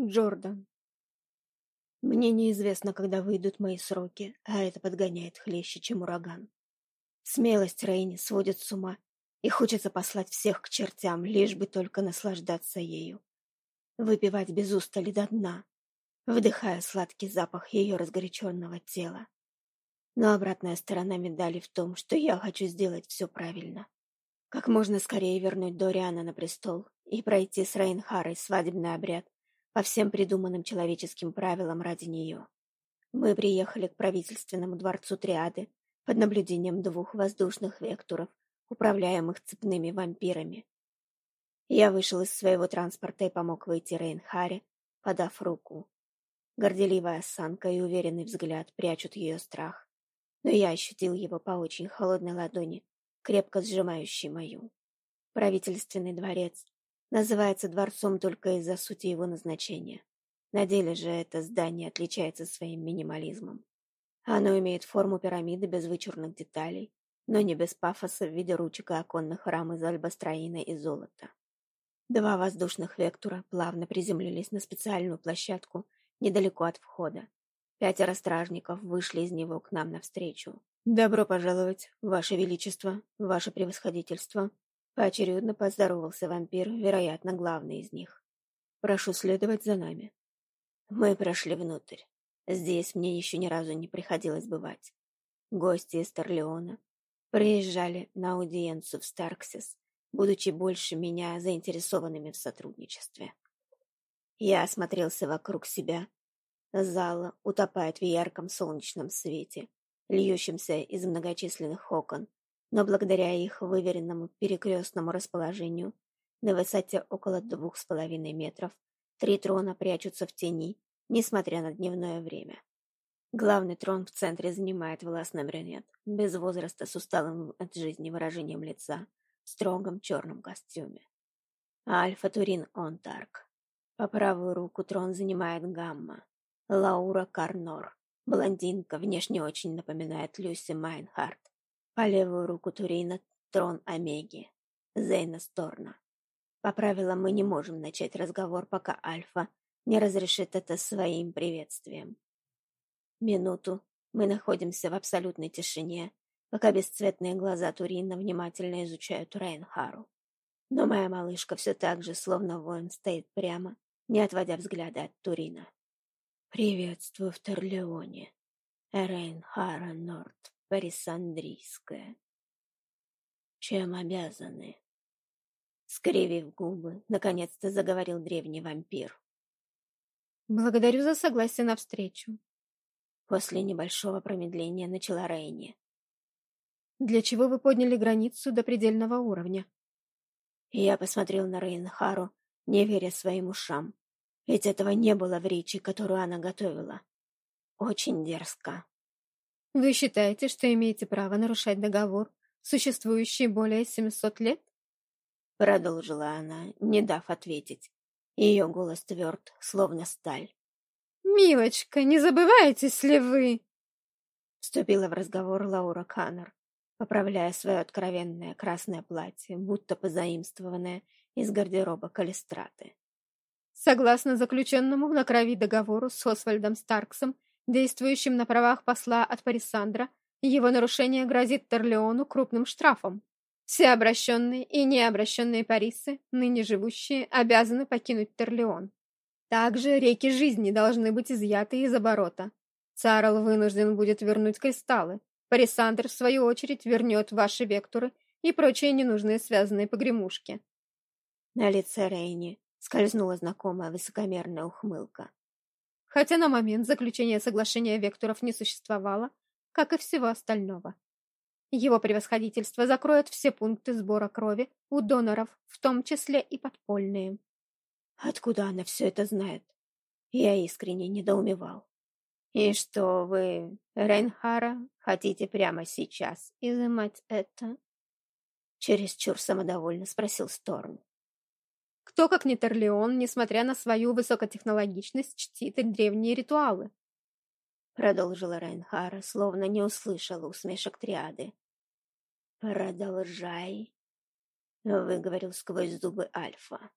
Джордан. Мне неизвестно, когда выйдут мои сроки, а это подгоняет хлеще, чем ураган. Смелость Рейни сводит с ума, и хочется послать всех к чертям, лишь бы только наслаждаться ею. Выпивать без устали до дна, вдыхая сладкий запах ее разгоряченного тела. Но обратная сторона медали в том, что я хочу сделать все правильно. Как можно скорее вернуть Дориана на престол и пройти с Рейнхарой свадебный обряд по всем придуманным человеческим правилам ради нее. Мы приехали к правительственному дворцу Триады под наблюдением двух воздушных векторов, управляемых цепными вампирами. Я вышел из своего транспорта и помог выйти Рейнхаре, подав руку. Горделивая осанка и уверенный взгляд прячут ее страх, но я ощутил его по очень холодной ладони, крепко сжимающей мою. Правительственный дворец называется дворцом только из-за сути его назначения. На деле же это здание отличается своим минимализмом. Оно имеет форму пирамиды без вычурных деталей, но не без пафоса в виде ручек и оконных рам из альбастроина и золота. Два воздушных вектора плавно приземлились на специальную площадку недалеко от входа. Пятеро стражников вышли из него к нам навстречу. «Добро пожаловать, Ваше Величество, Ваше Превосходительство!» Поочередно поздоровался вампир, вероятно, главный из них. «Прошу следовать за нами». Мы прошли внутрь. Здесь мне еще ни разу не приходилось бывать. Гости из Торлеона приезжали на аудиенцию в Старксис, будучи больше меня заинтересованными в сотрудничестве. Я осмотрелся вокруг себя. Зала утопает в ярком солнечном свете, льющемся из многочисленных окон, но благодаря их выверенному перекрестному расположению на высоте около двух с половиной метров три трона прячутся в тени, несмотря на дневное время. Главный трон в центре занимает властный брюнет, без возраста с усталым от жизни выражением лица, в строгом черном костюме. Альфа Турин Онтарк. По правую руку трон занимает Гамма, Лаура Карнор. Блондинка внешне очень напоминает Люси Майнхарт. По левую руку Турина трон Омеги, Зейна Сторна. По правилам мы не можем начать разговор, пока Альфа не разрешит это своим приветствием. Минуту мы находимся в абсолютной тишине, пока бесцветные глаза Турина внимательно изучают Рейнхару. Но моя малышка все так же, словно воин, стоит прямо, не отводя взгляда от Турина. «Приветствую в Торлеоне, Рейнхара Норт Парисандрийская. Чем обязаны? Скривив губы, наконец-то заговорил древний вампир. Благодарю за согласие на встречу. После небольшого промедления начала Рейни. Для чего вы подняли границу до предельного уровня? Я посмотрел на Рейнхару, не веря своим ушам. Ведь этого не было в речи, которую она готовила. Очень дерзко. Вы считаете, что имеете право нарушать договор, существующий более 700 лет? Продолжила она, не дав ответить. Ее голос тверд, словно сталь. «Милочка, не забываетесь ли вы?» Вступила в разговор Лаура Каннер, поправляя свое откровенное красное платье, будто позаимствованное из гардероба Калистраты. Согласно заключенному на крови договору с Освальдом Старксом действующим на правах посла от Парисандра, его нарушение грозит Торлеону крупным штрафом. Все обращенные и необращенные Парисы, ныне живущие, обязаны покинуть Торлеон. Также реки жизни должны быть изъяты из оборота. Царл вынужден будет вернуть кристаллы. Парисандр, в свою очередь, вернет ваши векторы и прочие ненужные связанные погремушки. На лице Рейни скользнула знакомая высокомерная ухмылка хотя на момент заключения соглашения векторов не существовало, как и всего остального. Его превосходительство закроет все пункты сбора крови у доноров, в том числе и подпольные. Откуда она все это знает? Я искренне недоумевал. И что вы, Рейнхара, хотите прямо сейчас изымать это? Чересчур самодовольно спросил Сторм. Кто, как не Терлеон, несмотря на свою высокотехнологичность, чтит древние ритуалы? Продолжила Райнхара, словно не услышала усмешек триады. «Продолжай», — выговорил сквозь зубы Альфа.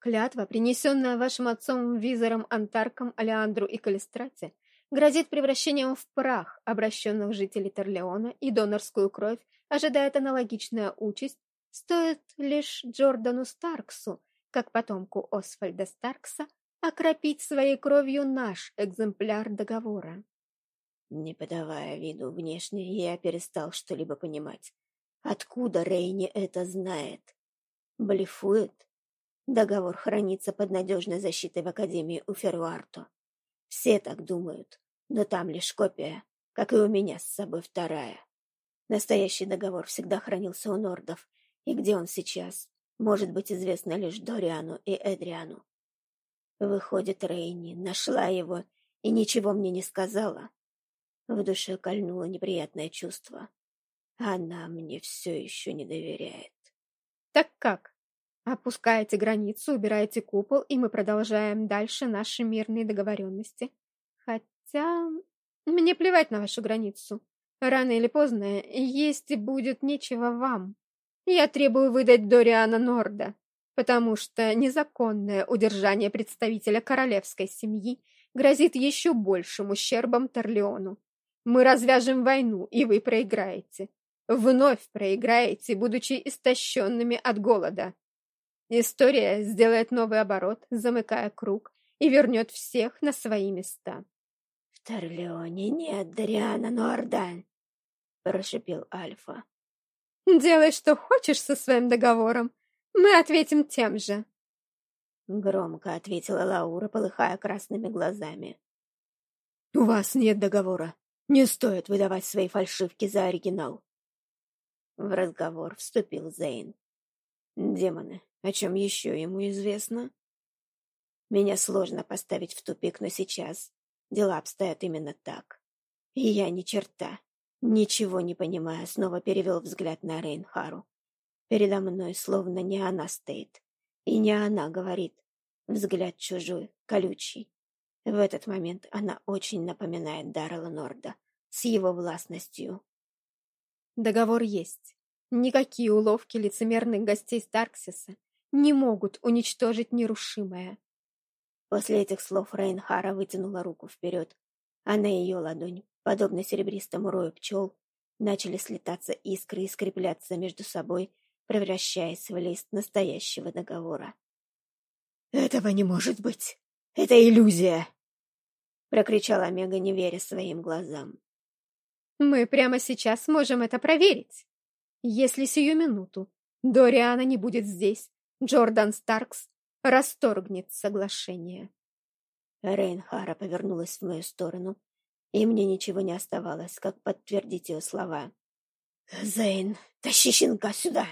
Клятва, принесенная вашим отцом визором Антарком, Алеандру и Калистрате, грозит превращением в прах обращенных жителей Терлеона и донорскую кровь ожидает аналогичная участь, стоит лишь Джордану Старксу, как потомку Освальда Старкса, окропить своей кровью наш экземпляр договора. Не подавая виду внешне, я перестал что-либо понимать. Откуда Рейни это знает? Блефует? Договор хранится под надежной защитой в Академии у Ферруарто. Все так думают, но там лишь копия, как и у меня с собой вторая. Настоящий договор всегда хранился у нордов, и где он сейчас, может быть известно лишь Дориану и Эдриану. Выходит, Рейни нашла его и ничего мне не сказала. В душе кольнуло неприятное чувство. Она мне все еще не доверяет. Так как? Опускаете границу, убираете купол, и мы продолжаем дальше наши мирные договоренности. Хотя... Мне плевать на вашу границу. Рано или поздно есть будет нечего вам. Я требую выдать Дориана Норда, потому что незаконное удержание представителя королевской семьи грозит еще большим ущербом Торлеону. Мы развяжем войну, и вы проиграете. Вновь проиграете, будучи истощенными от голода. История сделает новый оборот, замыкая круг, и вернет всех на свои места. — В Торлеоне нет Дариана Норда, — прошипел Альфа. — Делай, что хочешь со своим договором. Мы ответим тем же. Громко ответила Лаура, полыхая красными глазами. — У вас нет договора. Не стоит выдавать свои фальшивки за оригинал. В разговор вступил Зейн. Демоны, о чем еще ему известно? Меня сложно поставить в тупик, но сейчас дела обстоят именно так. И я ни черта, ничего не понимая, снова перевел взгляд на Рейнхару. Передо мной словно не она стоит. И не она говорит. Взгляд чужой, колючий. В этот момент она очень напоминает Даррела Норда с его властностью. Договор есть. Никакие уловки лицемерных гостей Старксиса не могут уничтожить нерушимое. После этих слов Рейнхара вытянула руку вперед, а на ее ладонь, подобно серебристому рою пчел, начали слетаться искры и скрепляться между собой, превращаясь в лист настоящего договора. «Этого не может быть! Это иллюзия!» — прокричала Омега, не веря своим глазам. «Мы прямо сейчас можем это проверить. Если сию минуту Дориана не будет здесь, Джордан Старкс расторгнет соглашение. Рейнхара повернулась в мою сторону, и мне ничего не оставалось, как подтвердить ее слова. «Зейн, тащи щенка сюда!»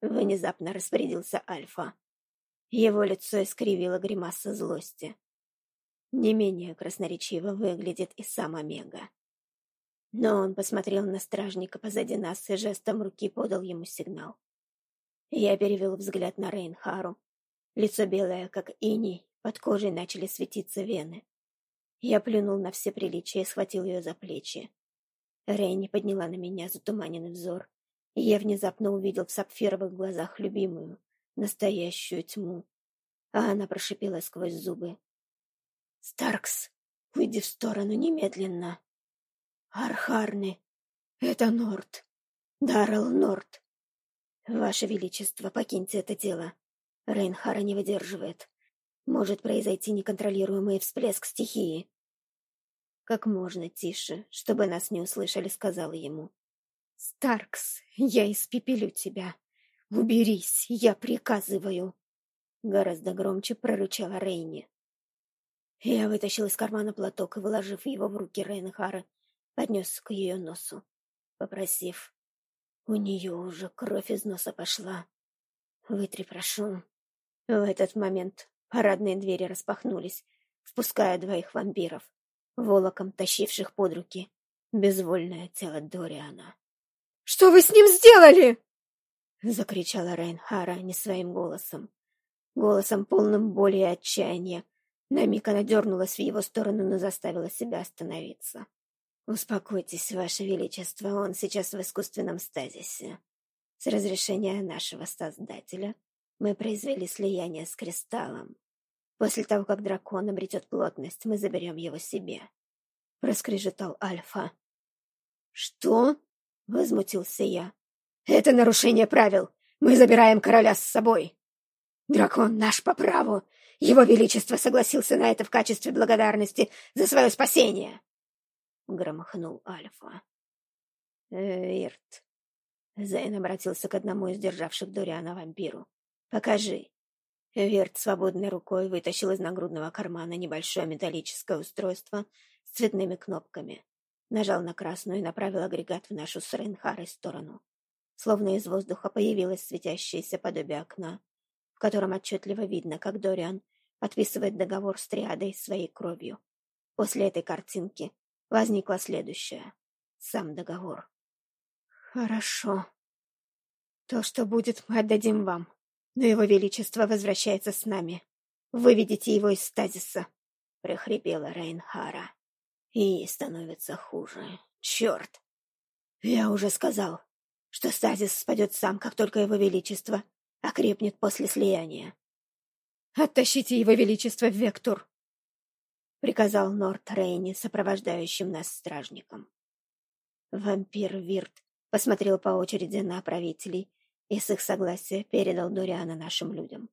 Внезапно распорядился Альфа. Его лицо искривило гримаса злости. Не менее красноречиво выглядит и сам Омега. Но он посмотрел на стражника позади нас и жестом руки подал ему сигнал. Я перевел взгляд на Рейнхару. Лицо белое, как иней, под кожей начали светиться вены. Я плюнул на все приличия и схватил ее за плечи. Рейни подняла на меня затуманенный взор, и я внезапно увидел в сапфировых глазах любимую, настоящую тьму. А она прошипела сквозь зубы. «Старкс, уйди в сторону немедленно!» «Архарны, это Норд, Даррел Норд!» «Ваше Величество, покиньте это дело. Рейнхара не выдерживает. Может произойти неконтролируемый всплеск стихии». Как можно тише, чтобы нас не услышали, сказала ему. «Старкс, я испепелю тебя. Уберись, я приказываю!» Гораздо громче прорычала Рейни. Я вытащил из кармана платок и, выложив его в руки Рейнхара, поднес к ее носу, попросив у нее уже кровь из носа пошла. Вытри, прошу. В этот момент парадные двери распахнулись, впуская двоих вампиров, волоком тащивших под руки безвольное тело Дориана. «Что вы с ним сделали?» — закричала Рейнхара не своим голосом. Голосом, полным боли и отчаяния. На миг она дернулась в его сторону, но заставила себя остановиться. «Успокойтесь, Ваше Величество, он сейчас в искусственном стазисе. С разрешения нашего Создателя Мы произвели слияние с кристаллом. После того, как дракон обретет плотность, мы заберем его себе. Проскрежетал Альфа. Что? Возмутился я. Это нарушение правил. Мы забираем короля с собой. Дракон наш по праву. Его Величество согласился на это в качестве благодарности за свое спасение. Громыхнул Альфа. Вирт. Зейн обратился к одному из державших Дориана вампиру. «Покажи». Верт свободной рукой вытащил из нагрудного кармана небольшое металлическое устройство с цветными кнопками. Нажал на красную и направил агрегат в нашу с Рейнхарой сторону. Словно из воздуха появилось светящееся подобие окна, в котором отчетливо видно, как Дориан подписывает договор с Триадой своей кровью. После этой картинки возникла следующая. Сам договор. «Хорошо. То, что будет, мы отдадим вам. Но его величество возвращается с нами. Выведите его из стазиса», — прохрипела Рейнхара. «И становится хуже. Черт! Я уже сказал, что стазис спадет сам, как только его величество окрепнет после слияния. «Оттащите его величество в Вектур!» — приказал Норт Рейни, сопровождающим нас стражником. Вампир Вирт посмотрел по очереди на правителей и с их согласия передал Дориана нашим людям.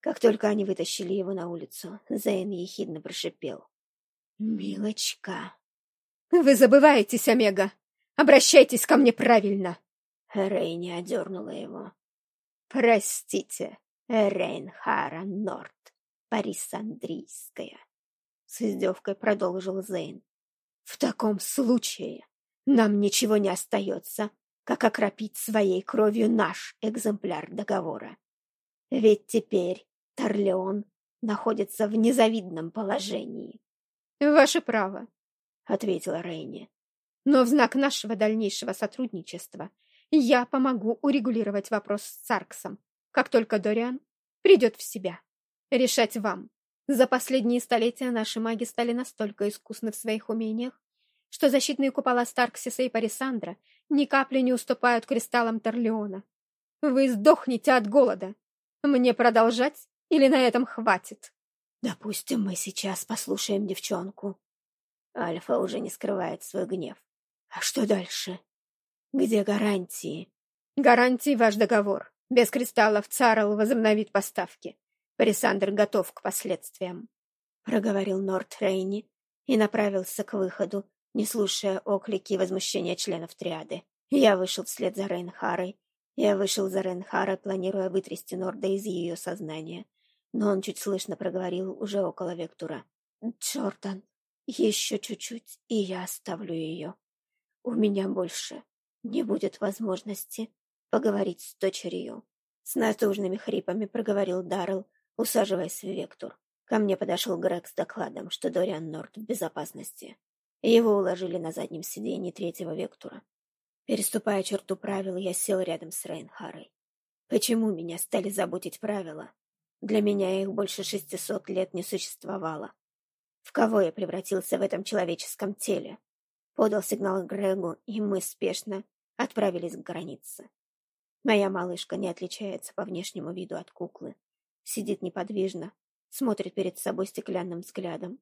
Как только они вытащили его на улицу, Зейн ехидно прошипел. «Милочка!» «Вы забываетесь, Омега! Обращайтесь ко мне правильно!» Рейни одернула его. «Простите, Рейнхара Норт, Парисандрийская!» С издевкой продолжил Зейн. «В таком случае нам ничего не остается, как окропить своей кровью наш экземпляр договора. Ведь теперь Торлеон находится в незавидном положении. — Ваше право, — ответила Рейни. — Но в знак нашего дальнейшего сотрудничества я помогу урегулировать вопрос с Царксом, как только Дориан придет в себя. Решать вам. За последние столетия наши маги стали настолько искусны в своих умениях, что защитные купола Старксиса и Парисандра ни капли не уступают кристаллам Торлеона. Вы сдохнете от голода. Мне продолжать или на этом хватит? Допустим, мы сейчас послушаем девчонку. Альфа уже не скрывает свой гнев. А что дальше? Где гарантии? Гарантии ваш договор. Без кристаллов Царл возобновит поставки. Парисандр готов к последствиям. Проговорил Норт Рейни и направился к выходу, не слушая оклики и возмущения членов триады. Я вышел вслед за Рейнхарой. Я вышел за Рейнхарой, планируя вытрясти Норда из ее сознания. Но он чуть слышно проговорил уже около Вектура. «Джордан, еще чуть-чуть, и я оставлю ее. У меня больше не будет возможности поговорить с дочерью». С натужными хрипами проговорил Даррелл, усаживаясь в Вектур. Ко мне подошел Грег с докладом, что Дориан Норд в безопасности. Его уложили на заднем сиденье третьего вектора. Переступая черту правил, я сел рядом с Рейнхарой. Почему меня стали заботить правила? Для меня их больше шестисот лет не существовало. В кого я превратился в этом человеческом теле? Подал сигнал Грегу, и мы спешно отправились к границе. Моя малышка не отличается по внешнему виду от куклы. Сидит неподвижно, смотрит перед собой стеклянным взглядом,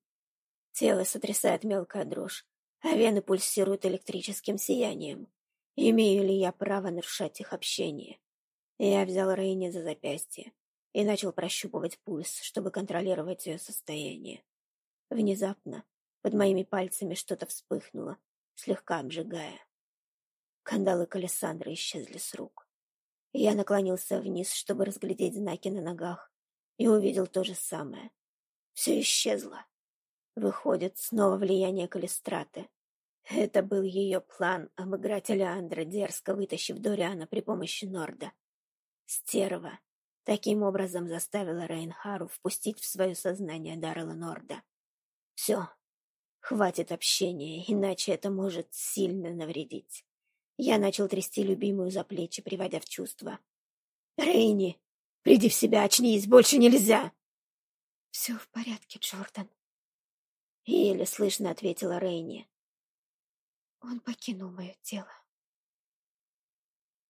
Тело сотрясает мелкая дрожь, а вены пульсируют электрическим сиянием. Имею ли я право нарушать их общение? Я взял Рейни за запястье и начал прощупывать пульс, чтобы контролировать ее состояние. Внезапно под моими пальцами что-то вспыхнуло, слегка обжигая. Кандалы Калисандры исчезли с рук. Я наклонился вниз, чтобы разглядеть знаки на ногах, и увидел то же самое. Все исчезло. Выходит, снова влияние Калистраты. Это был ее план обыграть Алеандра, дерзко вытащив Дориана при помощи Норда. Стерва таким образом заставила Рейнхару впустить в свое сознание Даррела Норда. Все, хватит общения, иначе это может сильно навредить. Я начал трясти любимую за плечи, приводя в чувство. «Рейни, приди в себя, очнись, больше нельзя!» «Все в порядке, Джордан», Еле слышно ответила Рейни. Он покинул мое тело.